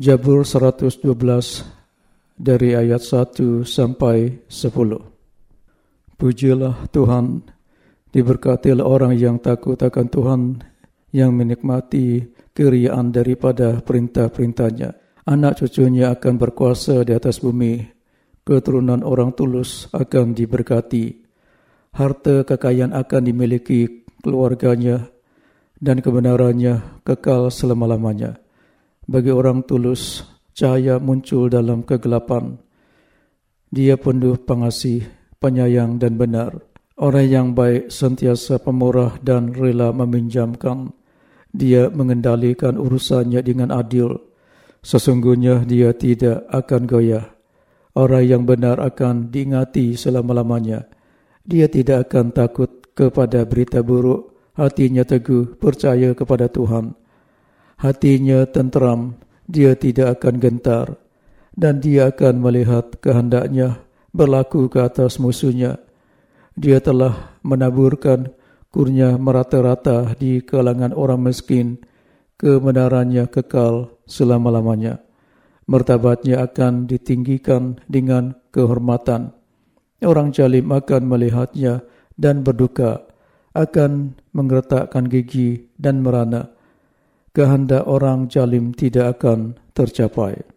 Jabur 112 dari ayat 1 sampai 10. Pujilah Tuhan, diberkatilah orang yang takut akan Tuhan, yang menikmati keriaan daripada perintah-perintahnya. Anak cucunya akan berkuasa di atas bumi, keturunan orang tulus akan diberkati. Harta kekayaan akan dimiliki keluarganya dan kebenarannya kekal selama-lamanya bagi orang tulus, cahaya muncul dalam kegelapan. Dia penuh pengasih, penyayang dan benar. Orang yang baik sentiasa pemurah dan rela meminjamkan. Dia mengendalikan urusannya dengan adil. Sesungguhnya dia tidak akan goyah. Orang yang benar akan diingati selama-lamanya. Dia tidak akan takut kepada berita buruk. Hatinya teguh, percaya kepada Tuhan hatinya tenteram, dia tidak akan gentar, dan dia akan melihat kehendaknya berlaku ke atas musuhnya. Dia telah menaburkan kurnya merata-rata di kalangan orang miskin, kebenarannya kekal selama-lamanya. Mertabatnya akan ditinggikan dengan kehormatan. Orang jalim akan melihatnya dan berduka, akan mengretakkan gigi dan merana kehendak orang jalim tidak akan tercapai.